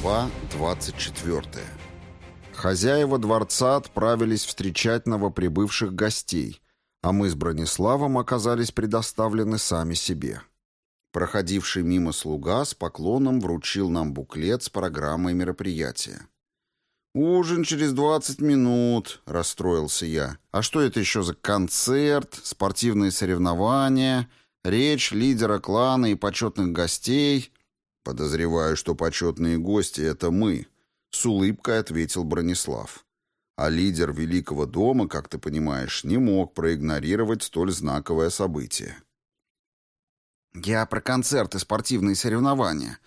Глава 24. Хозяева дворца отправились встречать новоприбывших гостей, а мы с Брониславом оказались предоставлены сами себе. Проходивший мимо слуга с поклоном вручил нам буклет с программой мероприятия. «Ужин через двадцать минут», — расстроился я. «А что это еще за концерт, спортивные соревнования, речь лидера клана и почетных гостей?» «Подозреваю, что почетные гости — это мы», — с улыбкой ответил Бронислав. А лидер Великого дома, как ты понимаешь, не мог проигнорировать столь знаковое событие. «Я про концерт и спортивные соревнования.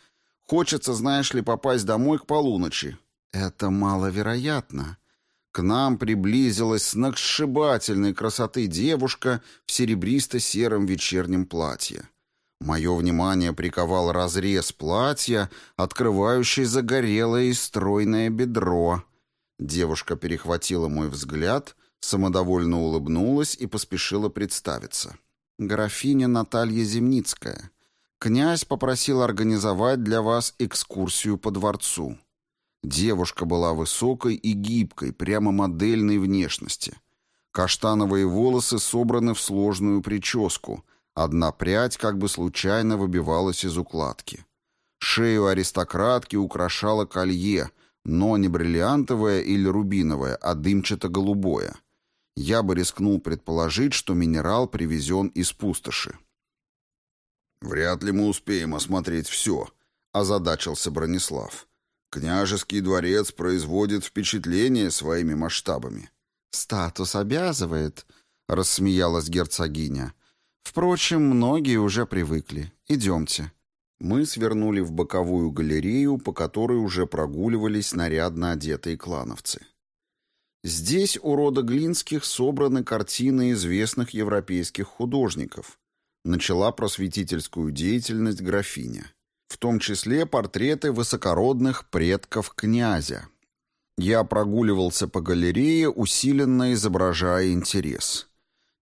Хочется, знаешь ли, попасть домой к полуночи». «Это маловероятно», к нам приблизилась сногсшибательной красоты девушка в серебристо-сером вечернем платье. Мое внимание приковал разрез платья, открывающий загорелое и стройное бедро. Девушка перехватила мой взгляд, самодовольно улыбнулась и поспешила представиться. «Графиня Наталья Земницкая. Князь попросил организовать для вас экскурсию по дворцу». Девушка была высокой и гибкой, прямо модельной внешности. Каштановые волосы собраны в сложную прическу — Одна прядь как бы случайно выбивалась из укладки. Шею аристократки украшало колье, но не бриллиантовое или рубиновое, а дымчато-голубое. Я бы рискнул предположить, что минерал привезен из пустоши. «Вряд ли мы успеем осмотреть все», — озадачился Бронислав. «Княжеский дворец производит впечатление своими масштабами». «Статус обязывает», — рассмеялась герцогиня. Впрочем, многие уже привыкли. Идемте. Мы свернули в боковую галерею, по которой уже прогуливались нарядно одетые клановцы. Здесь у рода Глинских собраны картины известных европейских художников. Начала просветительскую деятельность графиня. В том числе портреты высокородных предков князя. Я прогуливался по галерее, усиленно изображая интерес.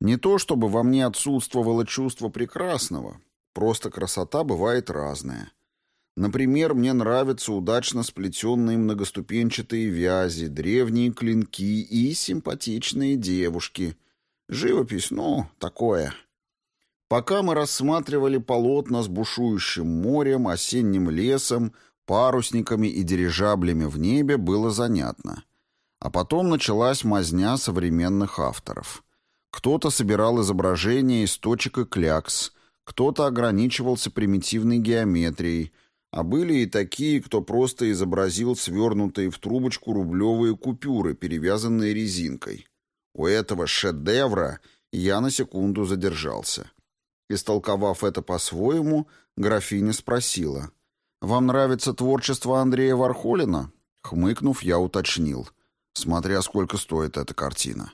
Не то чтобы во мне отсутствовало чувство прекрасного, просто красота бывает разная. Например, мне нравятся удачно сплетенные многоступенчатые вязи, древние клинки и симпатичные девушки. Живопись, ну, такое. Пока мы рассматривали полотна с бушующим морем, осенним лесом, парусниками и дирижаблями в небе, было занятно. А потом началась мазня современных авторов — кто-то собирал изображения из точек и клякс, кто-то ограничивался примитивной геометрией, а были и такие, кто просто изобразил свернутые в трубочку рублевые купюры, перевязанные резинкой. У этого шедевра я на секунду задержался. Истолковав это по-своему, графиня спросила. «Вам нравится творчество Андрея Вархолина?» Хмыкнув, я уточнил. Смотря сколько стоит эта картина.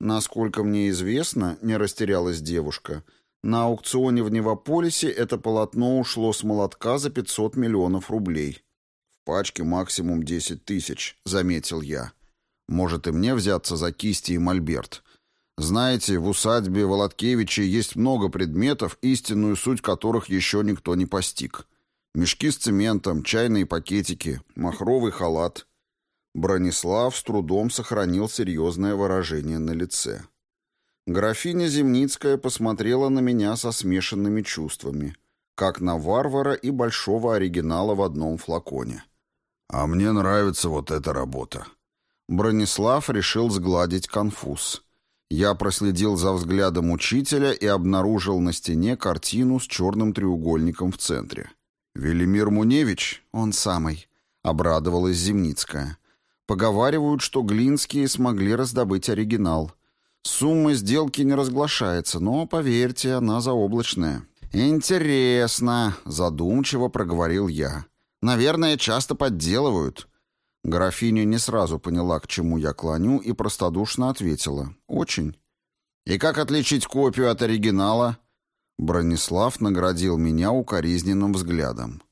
Насколько мне известно, не растерялась девушка, на аукционе в Невополисе это полотно ушло с молотка за 500 миллионов рублей. В пачке максимум 10 тысяч, заметил я. Может и мне взяться за кисти и мольберт. Знаете, в усадьбе Володкевича есть много предметов, истинную суть которых еще никто не постиг. Мешки с цементом, чайные пакетики, махровый халат — Бронислав с трудом сохранил серьезное выражение на лице. Графиня Земницкая посмотрела на меня со смешанными чувствами, как на варвара и большого оригинала в одном флаконе. «А мне нравится вот эта работа». Бронислав решил сгладить конфуз. Я проследил за взглядом учителя и обнаружил на стене картину с черным треугольником в центре. «Велимир Муневич? Он самый», — обрадовалась Земницкая. Поговаривают, что Глинские смогли раздобыть оригинал. Сумма сделки не разглашается, но, поверьте, она заоблачная. «Интересно», — задумчиво проговорил я. «Наверное, часто подделывают». Графиня не сразу поняла, к чему я клоню, и простодушно ответила. «Очень». «И как отличить копию от оригинала?» Бронислав наградил меня укоризненным взглядом.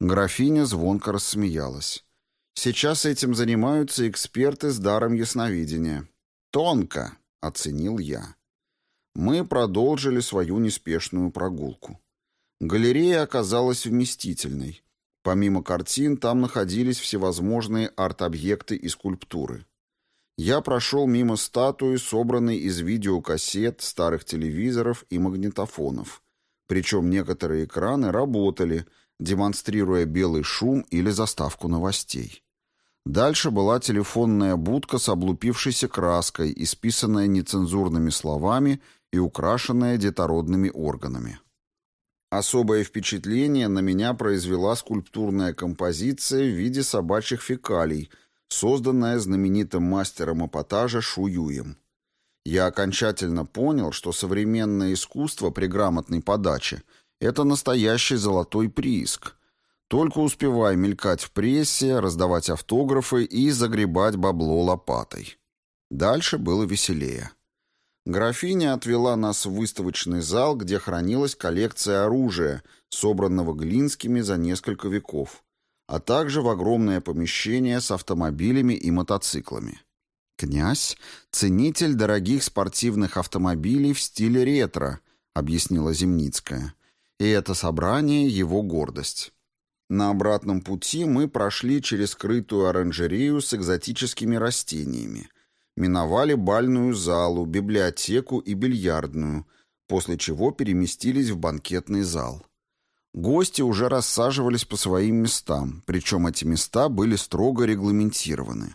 Графиня звонко рассмеялась. Сейчас этим занимаются эксперты с даром ясновидения. Тонко, оценил я. Мы продолжили свою неспешную прогулку. Галерея оказалась вместительной. Помимо картин, там находились всевозможные арт-объекты и скульптуры. Я прошел мимо статуи, собранной из видеокассет, старых телевизоров и магнитофонов. Причем некоторые экраны работали, демонстрируя белый шум или заставку новостей. Дальше была телефонная будка с облупившейся краской, исписанная нецензурными словами и украшенная детородными органами. Особое впечатление на меня произвела скульптурная композиция в виде собачьих фекалий, созданная знаменитым мастером эпатажа Шуюем. Я окончательно понял, что современное искусство при грамотной подаче – это настоящий золотой прииск. Только успевай мелькать в прессе, раздавать автографы и загребать бабло лопатой. Дальше было веселее. Графиня отвела нас в выставочный зал, где хранилась коллекция оружия, собранного Глинскими за несколько веков, а также в огромное помещение с автомобилями и мотоциклами. «Князь — ценитель дорогих спортивных автомобилей в стиле ретро», — объяснила Земницкая. «И это собрание — его гордость». На обратном пути мы прошли через скрытую оранжерею с экзотическими растениями — миновали бальную залу, библиотеку и бильярдную, после чего переместились в банкетный зал. Гости уже рассаживались по своим местам, причем эти места были строго регламентированы.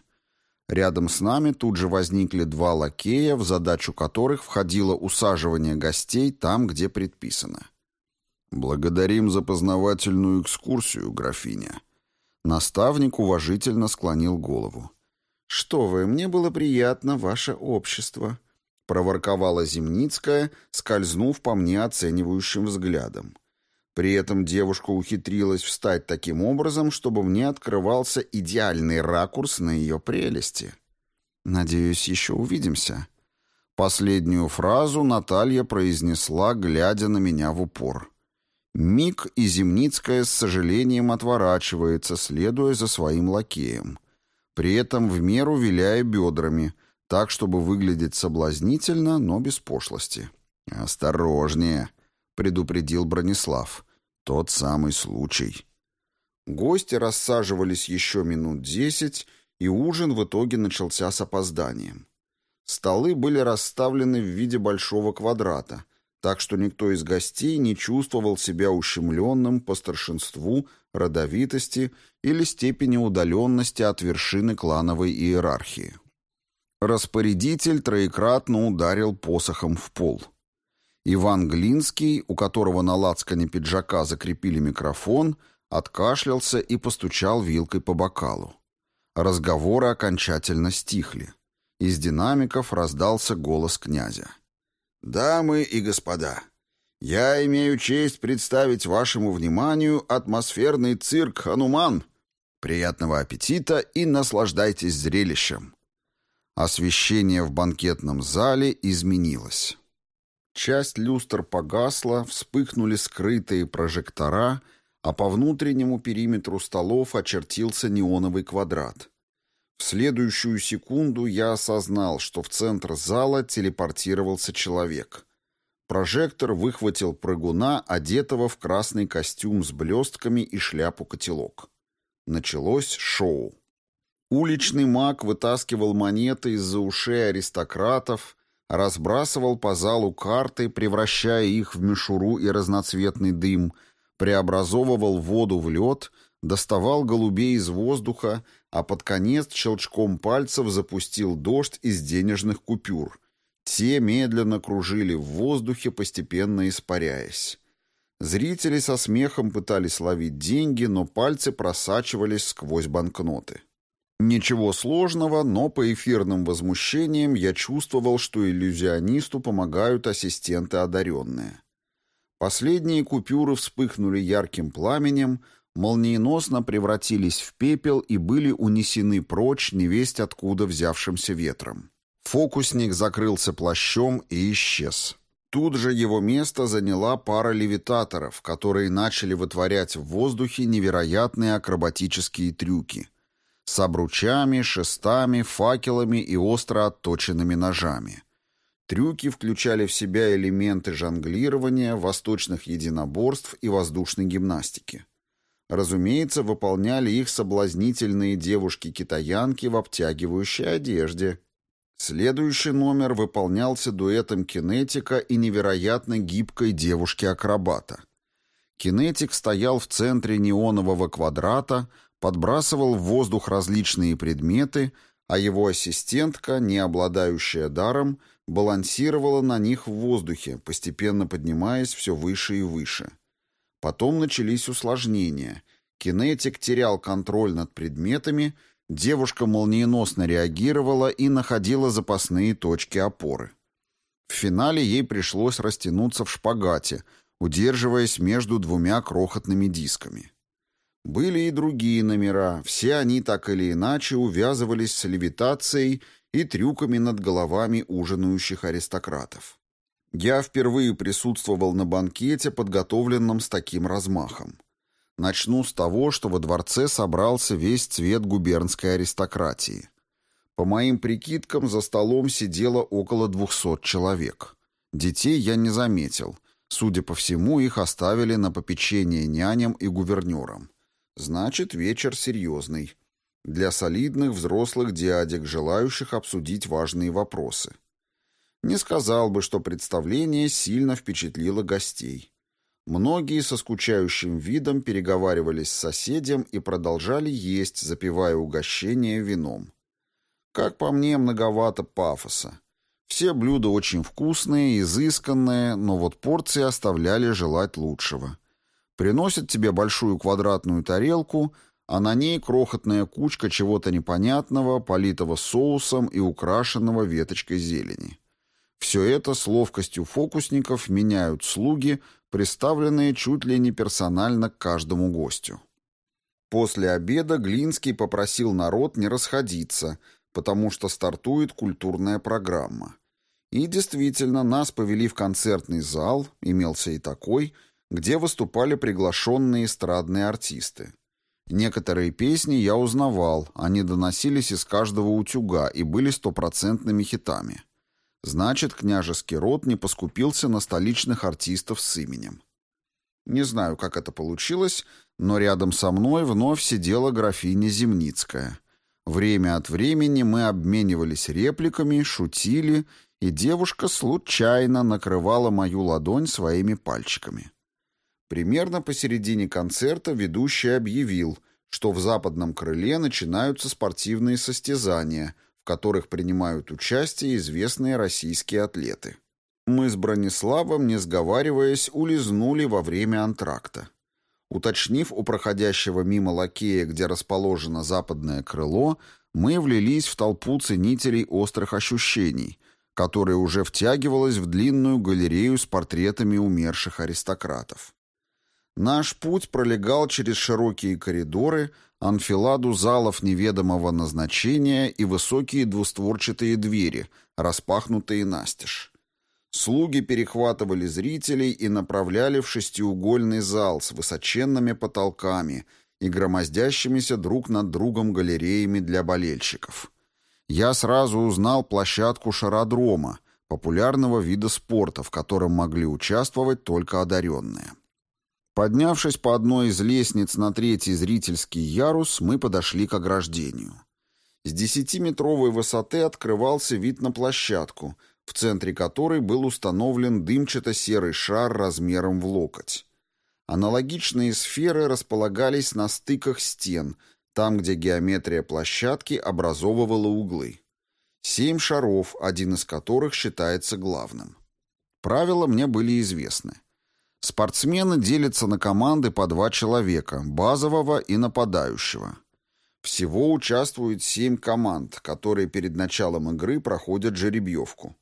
Рядом с нами тут же возникли два лакея, в задачу которых входило усаживание гостей там, где предписано. «Благодарим за познавательную экскурсию, графиня». Наставник уважительно склонил голову. «Что вы, мне было приятно ваше общество», — проворковала Земницкая, скользнув по мне оценивающим взглядом. При этом девушка ухитрилась встать таким образом, чтобы мне открывался идеальный ракурс на ее прелести. «Надеюсь, еще увидимся». Последнюю фразу Наталья произнесла, глядя на меня в упор. Миг и Земницкая с сожалением отворачивается, следуя за своим лакеем при этом в меру виляя бедрами, так, чтобы выглядеть соблазнительно, но без пошлости. «Осторожнее», — предупредил Бронислав. «Тот самый случай». Гости рассаживались еще минут десять, и ужин в итоге начался с опозданием. Столы были расставлены в виде большого квадрата, так что никто из гостей не чувствовал себя ущемленным по старшинству, родовитости или степени удаленности от вершины клановой иерархии. Распорядитель троекратно ударил посохом в пол. Иван Глинский, у которого на лацкане пиджака закрепили микрофон, откашлялся и постучал вилкой по бокалу. Разговоры окончательно стихли. Из динамиков раздался голос князя. «Дамы и господа, я имею честь представить вашему вниманию атмосферный цирк «Хануман». Приятного аппетита и наслаждайтесь зрелищем». Освещение в банкетном зале изменилось. Часть люстр погасла, вспыхнули скрытые прожектора, а по внутреннему периметру столов очертился неоновый квадрат. В следующую секунду я осознал, что в центр зала телепортировался человек. Прожектор выхватил прыгуна, одетого в красный костюм с блестками и шляпу-котелок. Началось шоу. Уличный маг вытаскивал монеты из-за ушей аристократов, разбрасывал по залу карты, превращая их в мишуру и разноцветный дым, преобразовывал воду в лед, доставал голубей из воздуха, а под конец щелчком пальцев запустил дождь из денежных купюр. Те медленно кружили в воздухе, постепенно испаряясь. Зрители со смехом пытались ловить деньги, но пальцы просачивались сквозь банкноты. Ничего сложного, но по эфирным возмущениям я чувствовал, что иллюзионисту помогают ассистенты одаренные. Последние купюры вспыхнули ярким пламенем, молниеносно превратились в пепел и были унесены прочь невесть откуда взявшимся ветром. Фокусник закрылся плащом и исчез. Тут же его место заняла пара левитаторов, которые начали вытворять в воздухе невероятные акробатические трюки. С обручами, шестами, факелами и остро отточенными ножами. Трюки включали в себя элементы жонглирования, восточных единоборств и воздушной гимнастики. Разумеется, выполняли их соблазнительные девушки-китаянки в обтягивающей одежде. Следующий номер выполнялся дуэтом кинетика и невероятно гибкой девушки-акробата. Кинетик стоял в центре неонового квадрата, подбрасывал в воздух различные предметы, а его ассистентка, не обладающая даром, балансировала на них в воздухе, постепенно поднимаясь все выше и выше. Потом начались усложнения. Кинетик терял контроль над предметами, девушка молниеносно реагировала и находила запасные точки опоры. В финале ей пришлось растянуться в шпагате, удерживаясь между двумя крохотными дисками. Были и другие номера, все они так или иначе увязывались с левитацией и трюками над головами ужинающих аристократов. Я впервые присутствовал на банкете, подготовленном с таким размахом. Начну с того, что во дворце собрался весь цвет губернской аристократии. По моим прикидкам, за столом сидело около двухсот человек. Детей я не заметил. Судя по всему, их оставили на попечение няням и гувернерам. Значит, вечер серьезный. Для солидных взрослых дядек, желающих обсудить важные вопросы. Не сказал бы, что представление сильно впечатлило гостей. Многие со скучающим видом переговаривались с соседем и продолжали есть, запивая угощение вином. Как по мне, многовато пафоса. Все блюда очень вкусные, изысканные, но вот порции оставляли желать лучшего. Приносят тебе большую квадратную тарелку, а на ней крохотная кучка чего-то непонятного, политого соусом и украшенного веточкой зелени. Все это с ловкостью фокусников меняют слуги, представленные чуть ли не персонально к каждому гостю. После обеда Глинский попросил народ не расходиться, потому что стартует культурная программа. И действительно, нас повели в концертный зал, имелся и такой – где выступали приглашенные эстрадные артисты. Некоторые песни я узнавал, они доносились из каждого утюга и были стопроцентными хитами. Значит, княжеский род не поскупился на столичных артистов с именем. Не знаю, как это получилось, но рядом со мной вновь сидела графиня Земницкая. Время от времени мы обменивались репликами, шутили, и девушка случайно накрывала мою ладонь своими пальчиками. Примерно посередине концерта ведущий объявил, что в западном крыле начинаются спортивные состязания, которых принимают участие известные российские атлеты. Мы с Брониславом, не сговариваясь, улизнули во время антракта. Уточнив у проходящего мимо лакея, где расположено западное крыло, мы влились в толпу ценителей острых ощущений, которая уже втягивалась в длинную галерею с портретами умерших аристократов. Наш путь пролегал через широкие коридоры, анфиладу залов неведомого назначения и высокие двустворчатые двери, распахнутые настежь. Слуги перехватывали зрителей и направляли в шестиугольный зал с высоченными потолками и громоздящимися друг над другом галереями для болельщиков. Я сразу узнал площадку шародрома, популярного вида спорта, в котором могли участвовать только одаренные. Поднявшись по одной из лестниц на третий зрительский ярус, мы подошли к ограждению. С десятиметровой высоты открывался вид на площадку, в центре которой был установлен дымчато-серый шар размером в локоть. Аналогичные сферы располагались на стыках стен, там, где геометрия площадки образовывала углы. Семь шаров, один из которых считается главным. Правила мне были известны. Спортсмены делятся на команды по два человека, базового и нападающего. Всего участвует семь команд, которые перед началом игры проходят жеребьевку.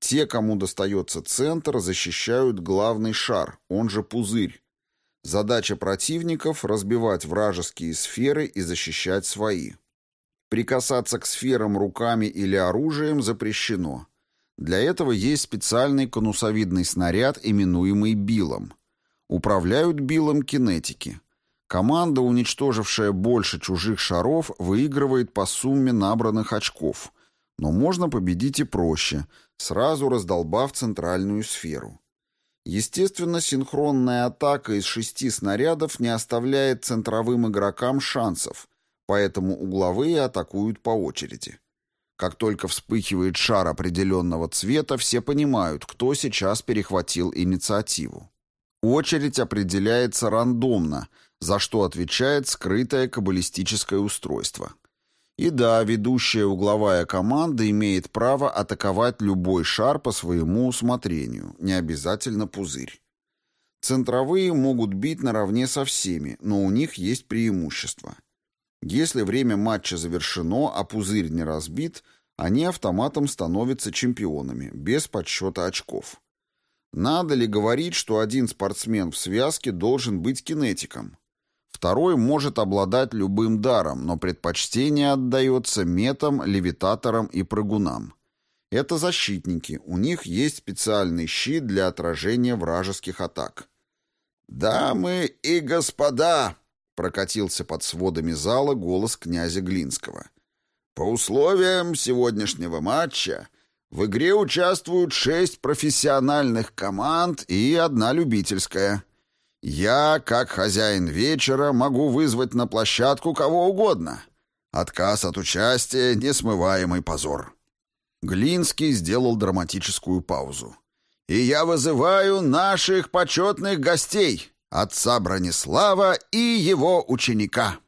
Те, кому достается центр, защищают главный шар, он же пузырь. Задача противников – разбивать вражеские сферы и защищать свои. Прикасаться к сферам руками или оружием запрещено – для этого есть специальный конусовидный снаряд, именуемый билом. Управляют билом кинетики. Команда, уничтожившая больше чужих шаров, выигрывает по сумме набранных очков. Но можно победить и проще, сразу раздолбав центральную сферу. Естественно, синхронная атака из шести снарядов не оставляет центровым игрокам шансов, поэтому угловые атакуют по очереди. Как только вспыхивает шар определенного цвета, все понимают, кто сейчас перехватил инициативу. Очередь определяется рандомно, за что отвечает скрытое каббалистическое устройство. И да, ведущая угловая команда имеет право атаковать любой шар по своему усмотрению, не обязательно пузырь. Центровые могут бить наравне со всеми, но у них есть преимущество. Если время матча завершено, а пузырь не разбит, они автоматом становятся чемпионами, без подсчета очков. Надо ли говорить, что один спортсмен в связке должен быть кинетиком? Второй может обладать любым даром, но предпочтение отдается метам, левитаторам и прыгунам. Это защитники, у них есть специальный щит для отражения вражеских атак. «Дамы и господа!» Прокатился под сводами зала голос князя Глинского. По условиям сегодняшнего матча в игре участвуют шесть профессиональных команд и одна любительская. Я, как хозяин вечера, могу вызвать на площадку кого угодно. Отказ от участия — несмываемый позор. Глинский сделал драматическую паузу. «И я вызываю наших почетных гостей!» Отца Бронислава и его ученика.